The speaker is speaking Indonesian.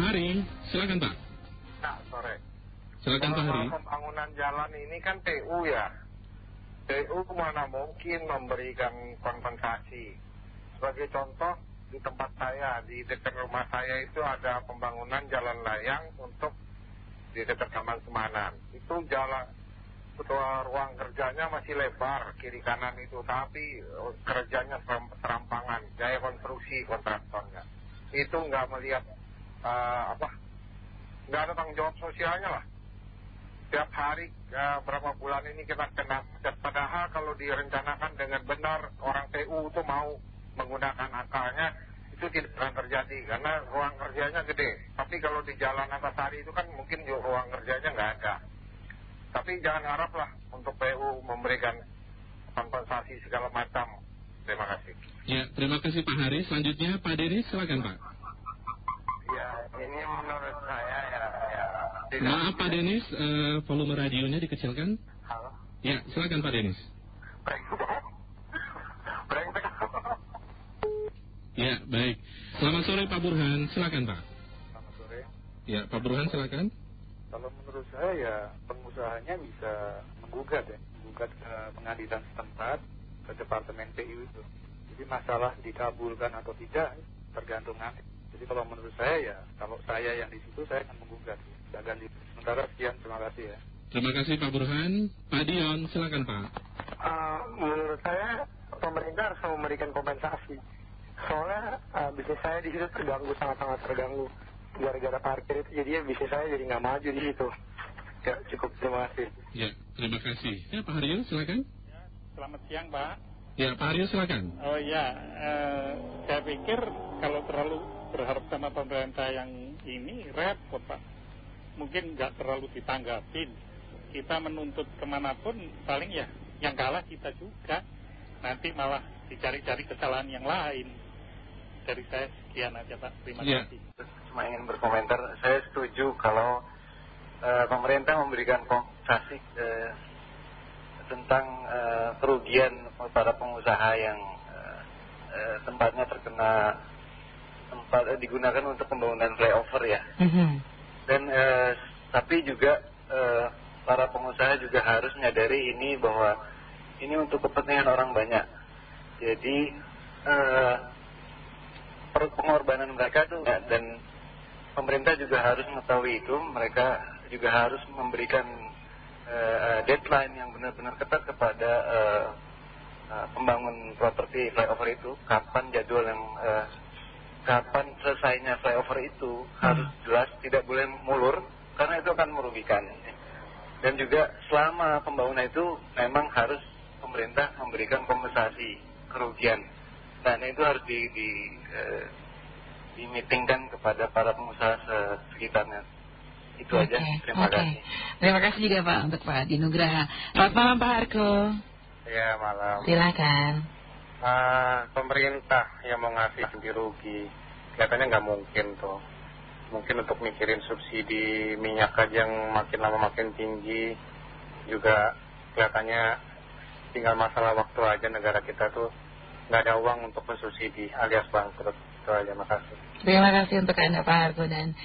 Hari, silakan Pak. Nah, sore. Silakan Pak Hari. Pembangunan jalan ini kan TU ya. TU mana mungkin memberikan kompensasi. Sebagai contoh, di tempat saya, di dekat rumah saya itu ada pembangunan jalan layang untuk di dekat Taman Semanan. Itu jalan, ketua ruang kerjanya masih lebar kiri kanan itu, tapi eh, kerjanya seram- serampangan, gaya konstruksi kontraktornya. Itu nggak melihat eh, apa, nggak ada tanggung jawab sosialnya lah. Tiap hari eh, berapa bulan ini kita kena. Padahal kalau direncanakan dengan benar orang TU itu mau menggunakan akalnya itu tidak akan terjadi karena ruang kerjanya gede. Tapi kalau di jalan Antasari itu kan mungkin ruang kerjanya nggak ada. Tapi jangan haraplah untuk PU memberikan kompensasi segala macam. Terima kasih. Ya, terima kasih Pak Hari. Selanjutnya Pak Denis, silakan Pak. Maaf Pak Denis, eh, volume radionya dikecilkan. Halo. Ya, silakan Pak Denis. Ya, baik. Selamat sore Pak Burhan, silakan Pak. Selamat sore. Ya, Pak Burhan silakan. Kalau menurut saya ya pengusahanya bisa menggugat ya, menggugat ke pengadilan setempat, ke departemen PU itu. Jadi masalah dikabulkan atau tidak tergantung nanti. Jadi kalau menurut saya ya, kalau saya yang di situ saya akan menggugat. Tidak ganti. Sementara sekian, terima kasih ya. Terima kasih Pak Burhan. Pak Dion, silakan Pak. Eh, menurut saya pemerintah harus memberikan kompensasi. Soalnya eh, bisnis saya di situ terganggu sangat-sangat terganggu gara-gara parkir itu jadinya bisnis saya jadi nggak maju di situ. Ya cukup terima kasih. Ya, terima kasih. Ya, Pak Haryo, silakan. Selamat siang Pak. Ya, Pak Haryo, silakan. Oh iya, eh, saya pikir kalau terlalu berharap sama pemerintah yang ini repot Pak. Mungkin nggak terlalu ditanggapin. Kita menuntut ke mana pun paling ya yang kalah kita juga. Nanti malah dicari-cari kesalahan yang lain. Dari saya sekian aja Pak. Terima Ya. kasih. Cuma ingin berkomentar, saya setuju kalau eh, pemerintah memberikan kompensasi eh, tentang eh, kerugian para pengusaha yang tempatnya terkena tempat eh, digunakan untuk pembangunan flyover ya. Dan eh, tapi juga eh, para pengusaha juga harus menyadari ini bahwa ini untuk kepentingan orang banyak. Jadi eh, pengorbanan mereka tuh dan pemerintah juga harus mengetahui itu. Mereka juga harus memberikan eh, deadline yang benar-benar ketat kepada eh, pembangun properti flyover itu. Kapan jadwal yang kapan selesainya flyover itu harus jelas, tidak boleh mulur karena itu akan merugikan. Dan juga selama pembangunan itu memang harus pemerintah memberikan kompensasi kerugian. Nah itu harus di, di, eh, dimitingkan kepada para pengusaha se- sekitarnya. Itu aja. Oke, Terima oke. kasih. Terima kasih juga Pak untuk Pak Dinugraha. Selamat malam Pak Arko. Ya malam. Silakan. Ah, pemerintah yang mau ngasih ganti rugi. Kelihatannya nggak mungkin tuh. Mungkin untuk mikirin subsidi minyak aja yang makin lama makin tinggi. Juga kelihatannya tinggal masalah waktu aja negara kita tuh nggak ada uang untuk mensubsidi alias bangkrut. Itu aja makasih. Terima kasih untuk Anda Pak Arko dan